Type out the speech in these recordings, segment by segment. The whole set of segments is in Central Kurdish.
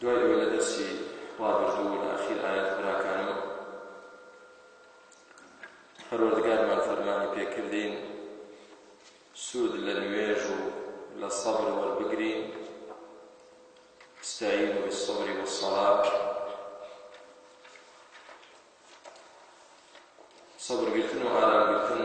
دوای ئەوەی لە دەرسی ڕابردوو و لە ئاخیر ئایەت براکانم پەروەردگارمان فەرمانی پێکردین سوود لە نوێژ و لە سەبر وەربگرین استعین و سەبری و سەڵات سەبرگرتن و ئارامگرتن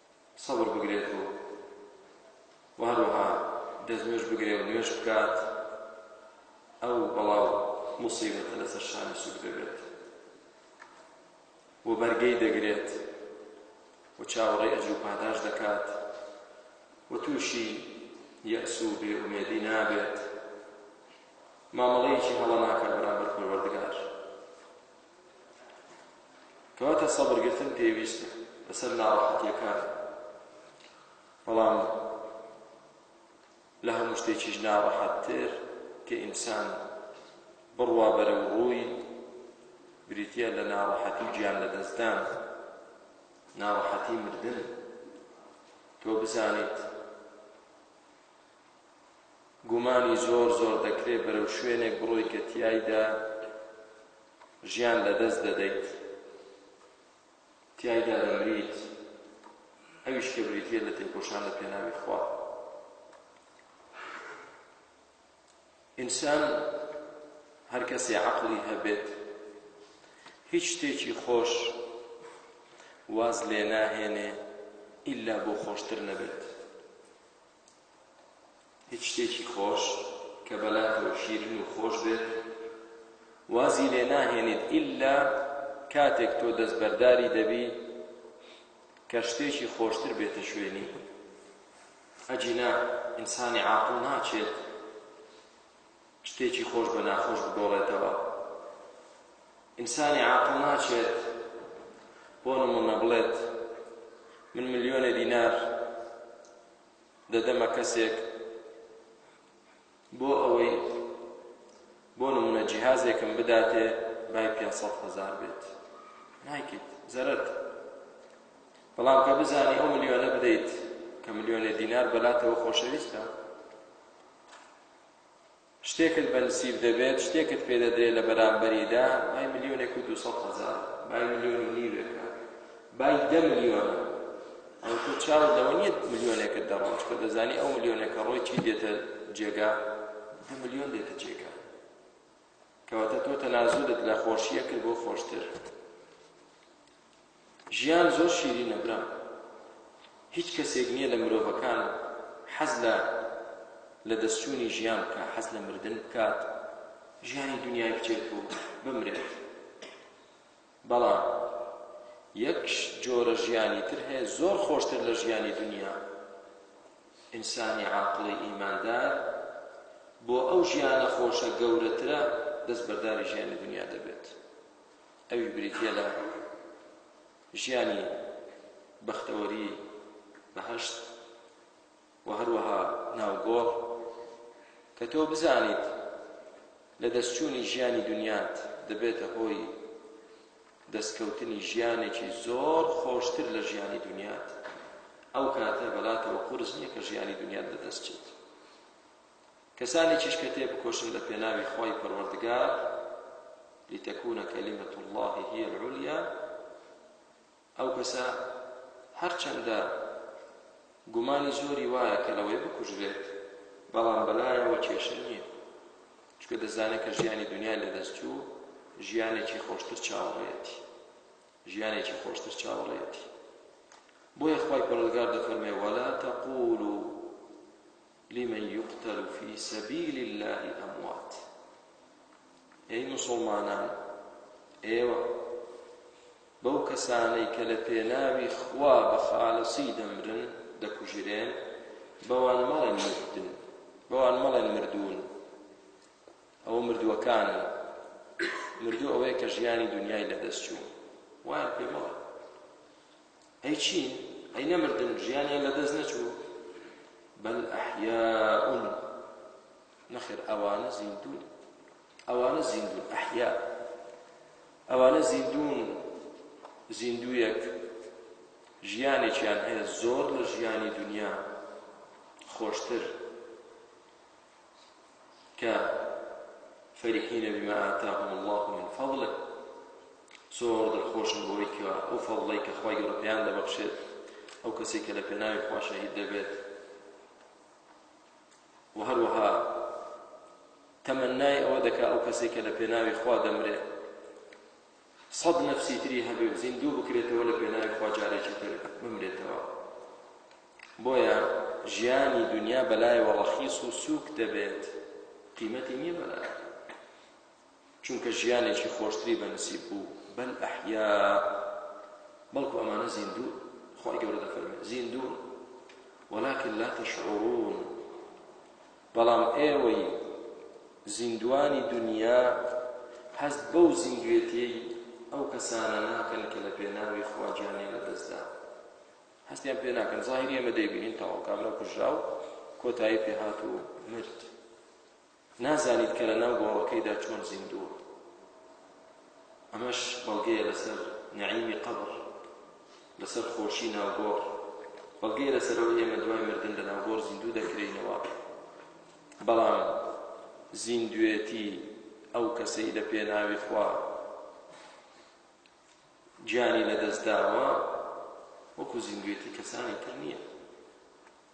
سەبر بگرێت و و هەروەها دەستنوێژ بگرێ و نوێژ بکات ئەو بەڵا و موسیبەتە لەسەر شانی سوک دەبێت و بەرگەی دەگرێت و چاوەڕێ ئەجر و پاداش دەکات و تووشی یەس و بێ ئومێدی نابێت مامەڵەیەکی هەڵە ناکات بەرامبەر پەروەردگار کەواتە سەبر گرتن پێویستە لەسەر ناڕەحەتیەکان بەڵام لە هەموو شتێکیش ناڕەحەتتر کە ئینسان بڕوا بەرەو ڕووی بریتە لە ناڕەحەتی گیان لەدەستدان ناڕەحەتی مردن تۆ بزانیت گومانی زۆر زۆر دەکرێت بەرەو شوێنێک بڕۆی کە تیایدا ژیان لەدەست دەدەیت تیایدا دەمریت ئەویش کە بریتە لە تێکۆشان لە پێناوی خوا ئینسان هەر کەسێ عقلی هەبێت هیچ شتێکی خۆش واز لێ ناهێنێ ئیلا بۆ خۆشتر نەبێت هیچ شتێکی خۆش کە بەلاتەوە شیرن و خۆش بێت وازی لێ ناهێنیت ئیلا کاتێک تۆ دەستبەرداری دەبی کە شتێکی خۆشتر بێتە شوێنی ئەجینا ئینسانی عاقڵ ناچێت شتێکی خۆش بە ناخۆش بگۆڕێتەوە ئینسانی عاقڵ ناچێت بۆ نموونە بڵێت من ملیۆنێ دینار دەدەمە کەسێک بۆ ئەوەی بۆ نمونە جیهازێکم بداتێ بای پێ هزار بێت نایکیت زەرت بەڵام کە بزانانی ئەو ملیۆنە بدەیت کە ملیۆنێ دینار بەلاتەوە خۆشەویستە شتێکت بە نسیب دەبێت، شتێکت پێ دەدرێت لە بەرامبەریدا، بای ملیۆنێک و دوو سەد هەزار، بای ملیۆن و نیوێکە، بای دە ملیۆنە، ئەوە تۆ چاوت لەوە نییە ملیۆنێکت دەڕوات، چونکە دەزانی ئەو ملیۆنە کە ڕۆی چی دێتە جێگا؟ دە ملیۆن دێتە جێگا. کەواتە تۆ تەنازولت لە خۆشییەک کرد بۆ خۆشتر. ژیان زۆر شیرینە برام. هیچ کەسێک نیە لە مرۆڤەکان حەز لە لە دەست چوونی ژیان بکا حەز لە مردن بکات ژیانی دنیای بچێت و بمرێت بەڵام یەک جۆرە ژیانی تر هەیە زۆر خۆشتر لە ژیانی دنیا ئینسانی عاقڵی ئیماندار بۆ ئەو ژیانە خۆشە گەورەترە دەست بەرداری ژیانی دنیا دەبێت ئەویش بریتیە لە ژیانی بەختەوەری بەهەشت و هەروەها ناوگۆڕ کە تۆ بزانیت لە دەستچوونی ژیانی دنیات دەبێتە هۆی دەستکەوتنی ژیانێکی زۆر خۆشتر لە ژیانی دنیات ئەو کاتە بەلاتەوە قورس نییە کە ژیانی دنیات لەدەست چێت کەسانێکیش کە تێبکۆشن لە پێناوی خوای پەروەردگار، لتکون کلمە اللە هی العلیا، ئەو کەسە هەرچەندە گومانی زۆری وایە کە لەوەی بکوژرێت، بەڵام بەلایەوە کێشە نییە، چونکە دەزانێت کە ژیانی دنیای لەدەستچوو ژیانێکی خۆشتر چاوەڕێیەتی، ژیانێکی خۆشتر چاوەڕێیەتی. بۆیە خوای پەروەردگار دەفەرمێ ولا تقولوا لمن یقتل فی سبیل اللە اموات ئەی موسڵمانان ئێوە بەو کەسانەی کە لە پێناوی خوا بە خالصی دەمرن دەکوژرێن بەوان مەڵێن مردن بەوان مەڵێن مردوون ئەو مردووەکانن مردوو ئەوەیە کە ژیانی دنیای لەدەست چوو وایە پێ مەڵێن ئەی چین؟ ئەی نەمردن؟ ژیانیان لەدەست نەچوو؟ بەل ئەحیاء نەخێر ئەوانە زیندون ئەوانە زیندون ئەحیا ئەوانە زیندون زیندویەک ژیانێکیان هەیە زۆر لە ژیانی دنیا خۆشتر کە فەریحینە بما آتاهم الله من فضله زۆر دڵخۆشن بۆی کە ئەو فەڵڵەی کە خخوای گەورە پێیان دەبەخشێت ئەو کەسی کە لە پێناوی خوا شەهید دەبێت و هەروەها تەمەنای ئەوە دەکا ئەو کەسی کە لە پێناوی خوا دەمرێت سەد نەفسی تری هەبێ و زیندوو بکرێتەوە لە پێناوی خوا جارێکی تر بمرێتەوە بۆیە ژیانی دنیا بەلایەوە ڕەخیس و سووک دەبێت قیمەتی نییە بەلایە چونکە ژیانێکی خۆشتری بەنسیب بوو بەل ئەحیا بەڵکو ئەمانە زیندوو خۆی گەورە دەفەرمێت زیندوون ولكن لا تشعرون بەڵام ئێوەی زیندووانی دونیا هەست بەو زیندوێتیەی ئەو کەسانە ناکەن کە لە پێناوی خوا گیانیان لە دەست دا هەستیان پێ ناکەن زاهری ئێمە دەیبینین تەواو کابرا کوژرا و کۆتایی پێ هات و مرد نازانیت کە لە ناو گۆڕەکەیدا چۆن زیندووە ئەمەش بەڵگەیە لەسەر نەعیمی قەبر لەسەر خۆشی ناوگۆڕ بەڵگەیە لەسەر ئەوەی ئێمە دوای مردن لە ناوگۆڕ زیندوو دەکرێینەوە، بەڵام زیندوێتی ئەو کەسەی لە پێناوی خوا گیانی لەدەستداوە وەکو زیندوێتی کەسانی تر نییە.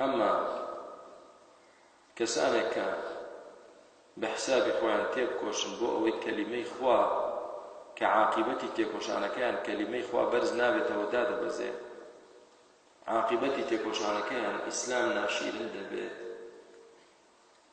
ئەمما کەسانێک کە بە حسابی خۆیان تێبکۆشن بۆ ئەوەی کەلیمەی خوا کە عاقیبەتی تێکۆشانەکەیان کەلیمەی خوا بەرز نابێتەوە دادەبەزێ عاقیبەتی تێکۆشانەکەیان ئیسلام ناشیرن دەبێت.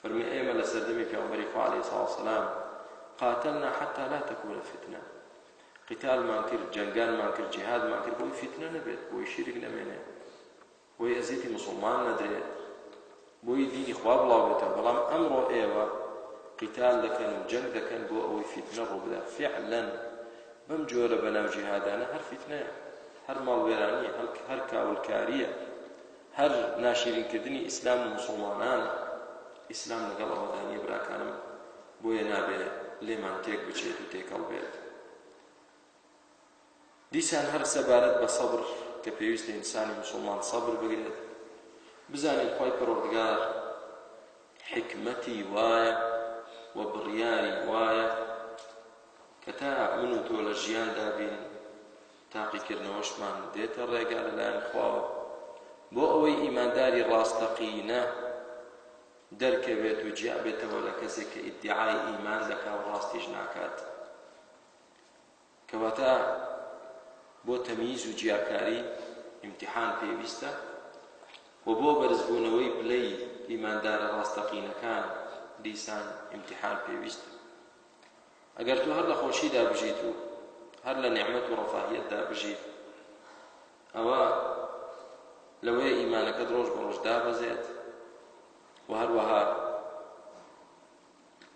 فەرمووی ئێمە لە سەردەمی پێغەمبەری خوا عەلەیهی سڵاو سەلام قاتلنا حتی لا تکون فتنە قیتالمان کرد جەنگانمان کرد جیهادمان کرد بۆی فیتنە نەبێت بۆی شیرک نەمێنێ بۆی ئەزیتی مسلمان نەدرێت بۆی دینی خوا بڵاوێتەوە بەڵام ئەمڕۆ ئێوە قیتال دەکەن و جەنگ دەکەن بۆ ئەوەی فیتنە ڕووبدا فعلەن بەم جۆرە بەناو جیهادانە هەر فیتنەیە هەر ماڵوێرانیە هەر کاولکاریە هەر ناشیرین کردنی ئیسلام و موسوڵمانانە، ئیسلام لەگەڵ ئەوەدا نیە براکانم بۆیە نابێ لێمان تێک بچێت و تێکەڵ بێت. دیسان هەر سەبارەت بە سەبر کە پێویستە ئینسانی موسوڵمان سەبر بگرێت بزانین خوای پەرۆردگار حکمەتی وایە و بڕیاری وایە کە تا من و تۆ لە ژیاندا بین تاقیکردنەوەشمان دێتە ڕێگا لەلایەن خواوە بۆ ئەوەی ئیمانداری ڕاستەقینە دەرکەوێت و جیابێتەوە لە کەسێک کە ئیدعای ئیمان دەکا و ڕاستیش ناکات کەواتە بۆ تەمیز و جیاکاری امتحان پێویستە و بۆ بەرزبوونەوەی پلەی ئیماندارە ڕاستەقینەکان دیسان امتحان پێویستە ئەگەر تۆ هەر لە خۆشیدا بژیت و هەر لە نیعمەت و ڕەفاهیەتدا بژیت ئەوە لەوەیە ئیمانەکەت ڕۆژ بە ڕۆژ دابەزێت و هەروەها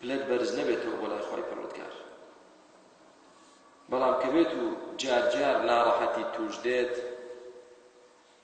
پلەت بەرز نەبێتەوە بۆ لای خۆی پەرۆتگار بەڵام کە بێت و جارجار ناڕەحەتی توش دێت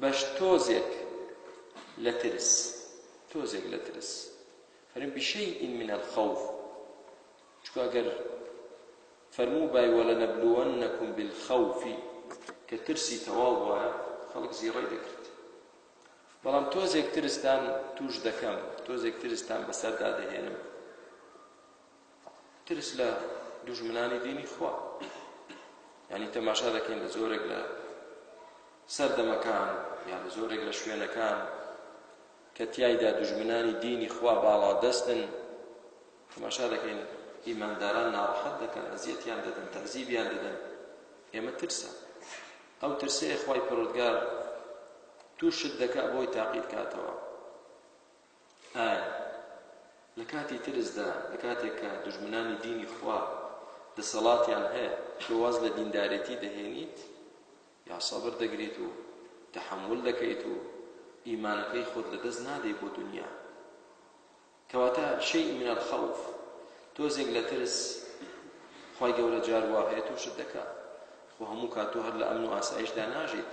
بەش تۆزێک لە ترس تۆزێک لە ترس فەرم بشەی من الخوف چکە گەر فەرموو بای وەلە نەبلووەن نەکوم بالخەوفی کە ترسی تەواو وایە خەڵک زیڕەی دەکرد بەڵام تۆزێک ترستان توش دەکەم تۆزێک ترستان بەسەردا دەهێنم ترس لە دوژمنانی دینی خوا یعنی تەماشا دەکەین لە زۆرێک لە سەردەمەکان یا لە زۆرێک لە شوێنەکان کە تایدا دوژمنانی دینی خوا باڵا دەستن تەماشا دەکەین ئیمانداران ناڕحەت دەکەن ئەزیەتیان دەدەن تەزیبیان دەدەن ئێمە ترسە ئەو ترسەیە خی پرۆدگار تووشت دەکە بۆی تاقیت کاتەوە ئایا لە کاتی ترسدا، لە کاتێک کە دوژمنانی دینی خوا دەسەڵاتیان هەیە، تۆ واز لە دیندارێتی دەهێنیت؟ یا سەبر دەگریت و تەحەمول دەکەیت و ئیمانەکەی خۆت لەدەست نادەی بۆ دونیا؟ کەواتە شیء من الخوف تۆزێک لە ترس خوای گەورە جار وا هەیە تووشت دەکا خۆ هەموو کات تۆ هەر لە ئەمن و ئاسایشدا ناژیت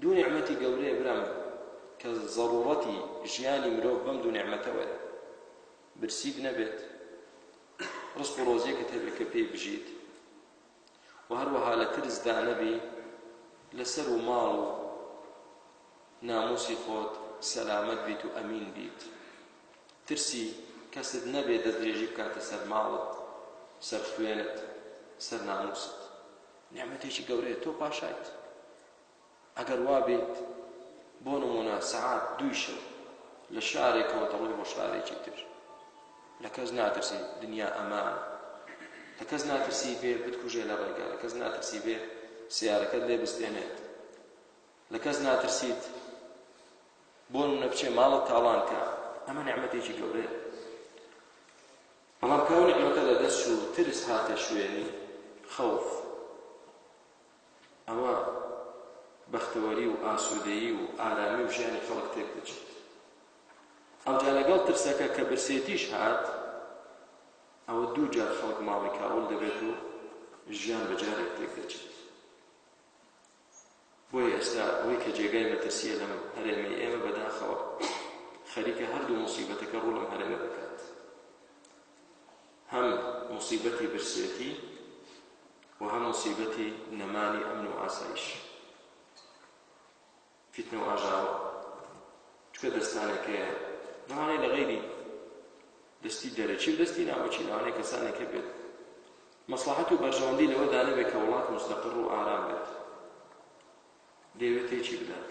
دوو نیعمەتی گەورەیە برام کە زەڕوڕەتی ژیانی مرۆڤ بەم دوو نیعمەتەوەیە برسیت نەبێت ڕزق و ڕۆزیەکت هەبێت کە پێی بژیت و هەروەها لە ترسدا نەبی لەسەر و ماڵ و ناموسی خۆت سەلامەت بیت و ئەمین بیت ترسی کەست نەبێ دەستدرێژی بکاتە سەر ماڵت سەر خوێنت سەر ناموست نعمەتێکی گەورەیە تۆ پاشایت ئەگەر وا بێت، بۆ نموونە سەعات دووی شەو لە شارێکەوە دەڕۆی بۆ شارێکی تر، لە کەس ناترسی، دنیا ئەمانە، لە کەس ناترسی بێ بتکوژێ لە ڕێگا، لە کەس ناترسی بێ سیارەکەت لێ بستێنێت، لە کەس ناترسیت بۆ نمونە بچێ ماڵت تاڵان کا، ئەمە نعمەتێکی گەورەیە. بەڵام کە ئەو نعمەتە لە دەست چوو ترس هاتە شوێنی خەوف. ئەوا بەختەوەری و ئاسوودەیی و ئارامی و ژیانی خەڵک تێک دەچێت. ئەوجا لەگەڵ ترسەکە کە برسێتیش هات، ئەوە دوو جار خەڵک ماڵی کاول دەبێت و ژیان بە جارێک تێک دەچێت. بۆیە ئێستا ئەوەی کە جێگای مەترسیە لەم هەرێمەی ئێمە بەداخەوە خەریکە هەردوو موسیبەتەکە ڕوو لەم هەرێمە دەکات. هەم موسیبەتی برسێتی و هەم موسیبەتی نەمانی ئەمن و ئاسایش فیتنە و ئاژاوە چکە دەستانێکەیە نەوانەی لە غەیری دەستی دەرەچی و دەستی ناوەچی لەوانەیە کەسانێک هەبێت مەسلحەت و بەرژەوەندی لەوە دانەبێت کە وڵات مستەقر و ئارام بێت دەیەوێت تێچی بدات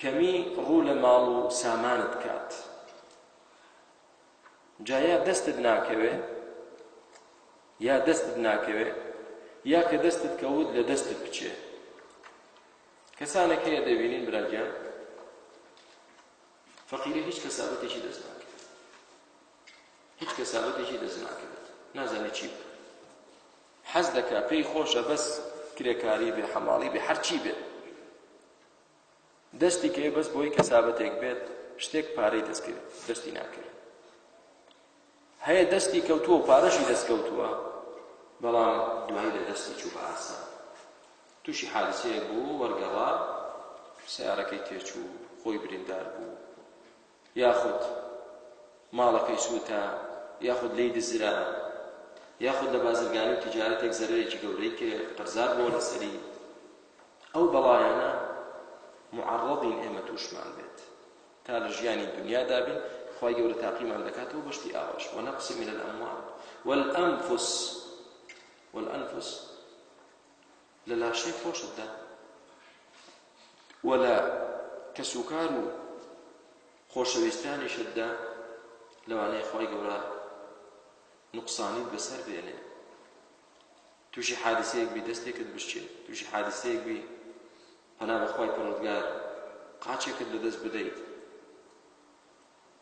کەمی ڕوو لە ماڵ و سامانت کات جا یا دەستت ناکەوێ یا دەستت ناکەوێ یا کە دەستت کەوت لە دەستت بچێ کەسانێک هەیە دەبینین براگیان فەقیری هیچ کەسابەتێکی دەست ناکەوێت هیچ کەسابەتێکی دەست ناکەوێت نازانێت چی بکە حەز دەکا پێی خۆشە بەس کرێکاری بێ حەماڵی بێ هەرچی بێت دەستی کەوێ بەس بۆی کەسابەتێک بێت شتێک پارەی دەستکرد دەستی ناکرد هەیە دەستی کەوتووە و پارەشی دەستکەوتووە بەڵام دوایی لە دەستی چوو بە ئاسا تووشی حادسەیەک بوو وەرگەڕا سیارەکەی تێچوو خۆی بریندار بوو یاخود ماڵەکەی سووتا، یاخود لێی دزرا، یاخود لە بازرگانی و تیجارەتێک زەرەرێکی گەورەی کرد، قەرزار بووە لەسەری، ئەو بەڵایانە موعەڕەدین ئێمە تووشمان بێت تا لە ژیانی دونیادا بین، خوای گەورە تاقیمان دەکاتەوە بە شتی ئاواش، ونقص من الاموال والانفس والانفس لە لاشەی خۆشتدا و لە کەسوکار و خۆشەویستانیشتدا لەوانەیە خوای گەورە نوقسانیت بەسەر بێنێ تووشی حادسەیەک بی دەستێکت بشچێت تووشی حادسەیەک بی پەنا بەخوای پەرۆتگار قاچێکت لەدەست بدەیت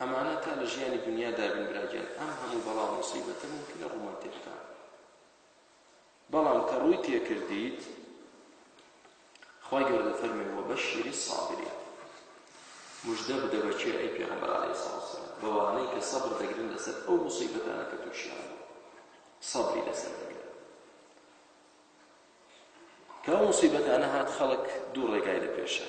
ئەمانە تا لە ژیانی دونیا دابن برا گیان ئەم هەموو بەڵا و موسیبەتە مومکینە ڕوومان تێ بکا بەڵام کە ڕووی تێ کردیت خوای گەورە دەفەرمێ وەبەشیری الصابرین مژدە بدە بە کێ ئەی پێغەمبەر عەلەیهی سڵاو سەلام بەوانەی کە سەبر دەگرن لەسەر ئەو موسیبەتانە کە تووشیان بوو سەبری لەسەر دەگرن کە ئەو موسیبەتانە هات خەڵک دوو ڕێگای لە پێشە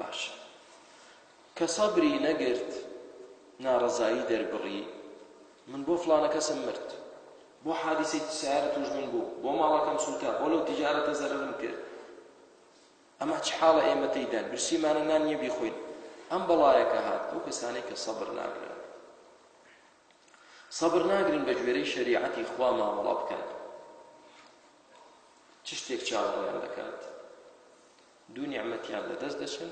باشە کە سەبری نەگرت نارەزایی دەربڕی من بۆ فلانە کەسم مرد بۆ حادیسەی سیارە توشمن بوو بۆ ماڵەکەم سووتا بۆ لەو تیجارەتە زەرەرم کرد ئەمە چ حاڵە ئێمە تێیدان برسیمانە نان نییە بیخۆین ئەم بەڵایەکە هات ئەو کەسانێک کە سەبر ناگرن سەبر ناگرن بە گوێرەی شەریعەتی خوا مامەڵە بکەن چ شتێک چاوەڕیان دەکات دوو نیعمەتیان لەدەست دەچن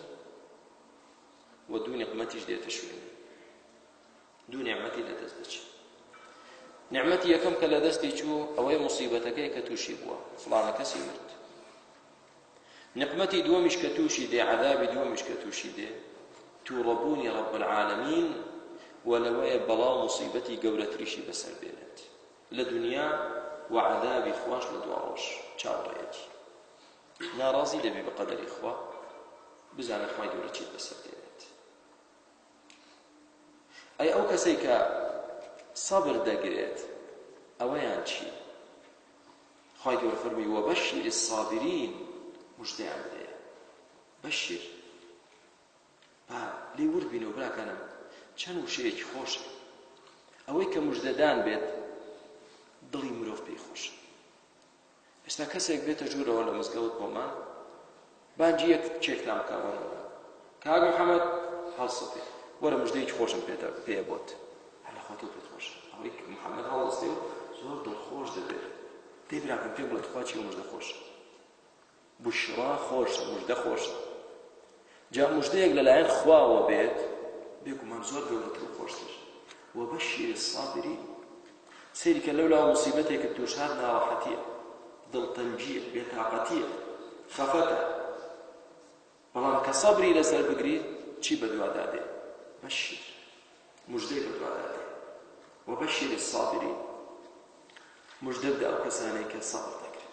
و دوو نیعمەتیش دێتە شوێنی دوو نیعمەتی لەدەست دەچن نعمەتی یەکەم کە لە دەستی چوو ئەوەی مصیبەتەکەی کە تووشی بووە فلانە کەسی مرد نقمەتی دووەمیش کە تووشی دێ عذابی دووەمیش کە تووشی دێ تووڕەبوونی ڕب العالمین و لەوەیە بەڵا و مصیبەتی گەورەتریشی بەسەر بێنێت لە دنیا و عذابی خوش لە دواڕۆژ چاوڕێتی ناڕازی دەبی بە قەدەری خوا بزانە خوای گەورە چیت بەسەر دێنێت ئەی ئەو کەسەی کە سەبر دەگرێت ئەوەیان چی خوای گەورە فەرمی وە بەشیر الصابرین مژدەیان بدەیە بەشیر با لێ ورد بینەوە براکانم چەند وشەیەکی خۆش ئەوەی کە مژدەدان بێت دڵی مرۆڤ پێی خۆشە ئێستا کەسێک بێتە ژوورەوە لە مزگەوت بۆمان بانگی یەک کێکتان بکە بۆ نمونە کاک محەممەد هەڵسەپێ وەرە مژدەیەکی خۆشم پێدا پێ بۆت هەر لە خۆتۆ پێت خۆش ئەوەی محەممەد هەڵسێ و زۆر دڵخۆش دەبێت دەی براکەم پێم بڵێ تخوا چی و مژدە خۆش بوشرا خۆشە مژدە خۆشە جا مژدەیەک لەلایەن خواوە بێت بێگومان زۆر گەورەتر و خۆشتر وبشر الصابرین سیرکە لەولا مصیبەتێکت تووشهات ناڕەحەتیە دڵتەنگیە بێتاقەتیە خەفەتە بەڵام کە سەبری لەسەر بگری چی بەدوادا دێ بەشیر مژدەی بەدوادا دێ وبشر الصابرین مژدە بدە ئەو کەسانەی کە سەبر دەکرێت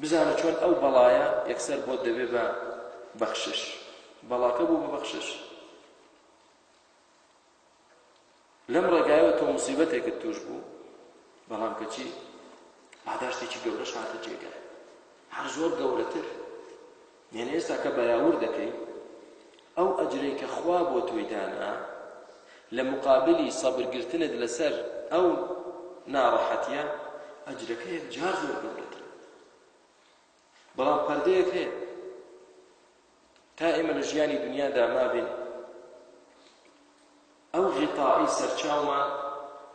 بزانە چۆن ئەو بەڵایە یەکسەر بۆت دەبێ بە بەخشش. بەڵاکە بوو بە بەخشش. لەم ڕێگایەوە تۆ موسیبەتێکت توش بوو بەڵام کەچی پاداشتێکی گەورەش هاتە جێگای هەر زۆر گەورەتر یەعنی ئێستا کە بەراورد دەکەی ئەو ئەجرەی کە خوا بۆ تۆی دانا لە مقابلی سەبر گرتنت لەسەر ئەو ناڕەحەتیە ئەجرەکە یەک جار زۆر گەورەترە بەڵام پەردەیەک هەیە تا ئێمە لە ژیانی دنیادا مابین ئەو غیتائەی سەرچاومان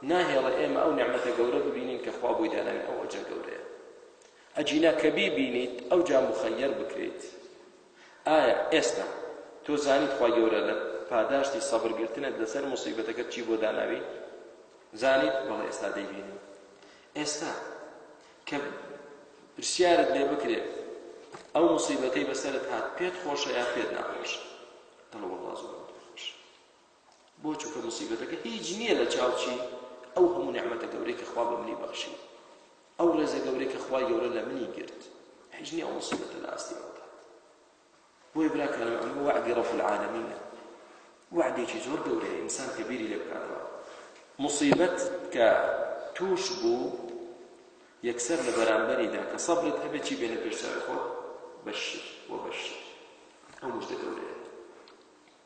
ناهێڵێ ئێمە ئەو نیعمەتە گەورە ببینین کە خوا بۆی داناوین ئەو ئەجرە گەورەیە ئەجینا کە بیبینیت ئەوجا مخەیەر بکرێت ئایا ئێستا تۆ زانیت خوا گەورە لە پاداشتی سەبرگرتنت لەسەر مصیبەتەکەت چی بۆ داناوی زانیت بەڵێ ئێستا دەیبینی ئێستا کە پرسیارت لێ بکرێت ئەو مصیبەتەی بەسەرت هات پێت خۆشە یا پێت ناخۆش دڵ وڵا زۆر بۆ چونکە موسیبەتەکە هیچ نییە لە چاوچی ئەو هەموو نعمەتە گەورەی کە خوا بە منی بەخشی ئەو ڕێزە گەورەی کە خوای گەورە لە منی گرت هیچ نییە ئەو موسیبەتە لە ئاستی ئەو بکات بۆیە براکانم ئەمە وعدی رب العالمینە وعدێکی زۆر گەورەیە ئینسان کە بیری لێ بکاتەوە مصیبەت کە توش بوو یەکسەر لە بەرامبەریدا کە سەبرت هەبێت چی بێنە پێش سەر خۆت بەشر و بەشر ئەو مژدە گەورەیە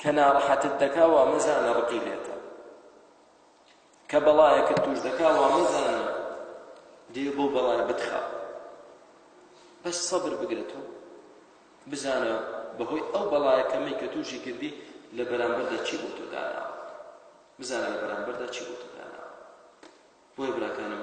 کە ناڕەحەتت دەکا وا مەزانە ڕقی لێتە کە بەڵایەکت توش دەکا وا مەزانە دێ بۆ بەڵای بتخا بەس سەبر بگرێت و بزانە بەهۆی ئەو بەڵایە کەمەی کە توشی کردی لە بەرامبەردا چی بۆ تۆ دانا بزانە لە بەرامبەردا چی بۆ تۆ دانا بۆیە براکانم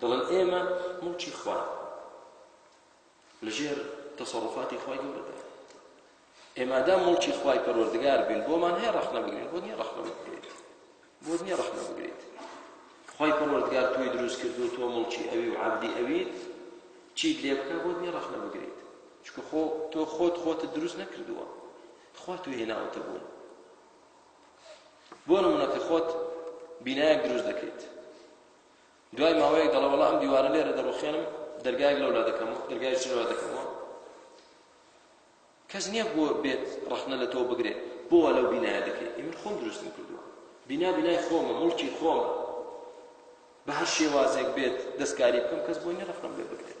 دەڵێن ئێمە موڵکی خوان لەژێر تەسەڕوفاتی خوای گەورەدا ئێ مادام موڵکی خوای پەروەردگار بین بۆمان هەیە ڕەخنە بگرین بۆ نییە ڕەخنە بگرێت بۆ نییە ڕەخنە بگرێت خوای پەروەردگار تۆی دروست کرد و تۆ موڵکی ئەوی و عەبدی ئەویت چیت لێ بکە بۆ نییە ڕەخنە بگرێت چکە خۆ تۆ خۆت خۆتت دروست نەکردووە خوا توی هێناوەتە بوون بۆ نمونە کە خۆت بینایەک دروست دەکەیت دوای ماوەیەک دەڵێ وەڵا ئەم دیوارە لێرە دەڕوخێنم دەرگایەک لەولا دەکەم و دەرگای شروا دەکەمەوە کەس نییە بۆ بێت ڕەخنە لە تۆ بگرێت بۆ لەو بینایە دەکەیت ئیمن خۆم دروستم کردووە بینا بینای خۆمە مڵکی خۆمە بە هەر شێوازێک بێت دەستکاری بکەم کەس بۆ نیە ڕەخنەم لێ بگرێت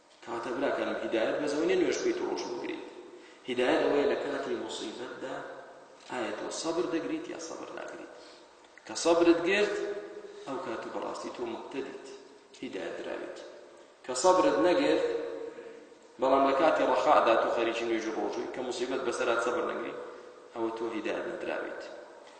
کەواتە براکانم هیدایەت بەس ئەوەی نیە نوێژ بکەیت و ڕۆژ بگریت هیدایەت ئەوەیە لە کاتی موسیبەتدا ئایا تۆ سەبر دەگریت یا سەبر ناگریت کە سەبرت گرت ئەو کات و بەڕاستی تۆ مقتدیت هیدایەت دراویت کە سەبرت نەگرت بەڵام لە کاتی ڕەخادا تۆ خەریکی نوێژ و ڕۆژووی کە موسیبەت بەسەرات سەبر نەگری ئەوە تۆ هیدایەت نەدراویت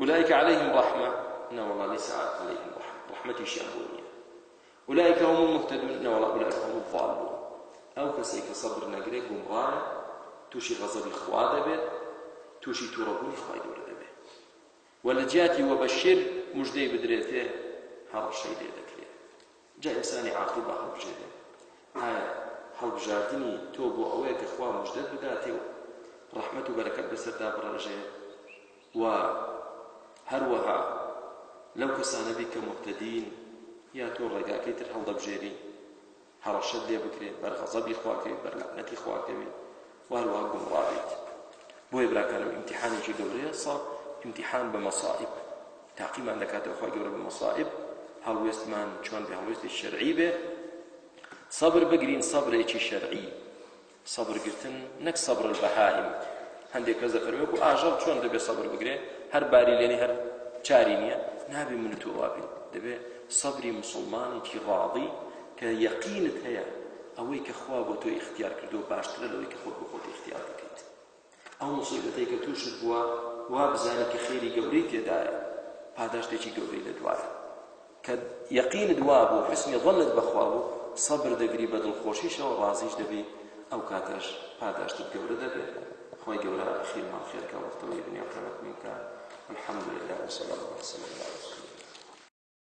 اولئک علیهم رحمە نەوەڵا لیس علیهم رحمە رحمەتیشیان بۆ نییە اولئک هم المهتدون نەوەڵا اولئک هم الضالون ئەو کەسێک کە سەبر نەگرێ گومڕایە تووشی غەزەبی خوا دەبێت تووشی تووڕەبوونی خوای گەورە دەبێت و لە جیاتی وەبەشیر مژدەی بدرێتێ هەڕەشەی لێ دەکرێت جا ئینسانی عاقڵ با هەڵبژێرێ، ئایا هەڵبژاردنی تۆ بۆ ئەوەیە کە خوا موژدەت بداتێ و ڕەحمەت و بەرەکەت بەسەردا بڕێژێ و هەروەها لەو کەسانە بی کە موهتەدین یا تۆ ڕێگاکەی تر هەڵدەبژێری هەڕەشەت لێ بکرێ بەر غەزەبی خوا کەوی بەر لەعنەتی خوا کەوی وهەروەها گومڕابیت بۆیە براکانم ئیمتیحانێکی گەورەیە سا ئیمتیحان بە مەسائب تاقیمان دەکاتەوە خۆی گەورە بە مەسائب هەڵوێستمان چۆن بێ هەڵوێستی شەرعی بێ صبر بگرین صبرێکی شەرعی صبرگرتن نەک صبر البهائم هەندێک کەس دەفەرمێ و ئاژەڵ چۆن دەبێ صبر بگرێ هەر باری لێنی هەر چاری نییە نابێ من تۆ وابین دەبێ صبری مسلمانێکی ڕاضی کە یەقینت هەیە ئەوەی کە خوا بۆ تۆی ئیختیار کردووە باشترە لەوەی کە خۆت بۆ خۆت ئیختیار بکەیت ئەو مصیبەتەی کە تووشت بووە وا بزانی کە خێری گەورەی تێدایە پاداشتێکی گەورەی لە دوایە کە یەقینت وا بوو حسنی ظنت بەخوا بوو سەبر دەگری بە دڵخۆشیشەوە ڕازیش دەبی ئەو کاتەش پاداشتت گەورە دەبێت خۆی گەورە ئەخیرمان خێرکە وەختەوەی دنیا قەرەت منکە الحمد لله وصلى الله وسلم على رسول الله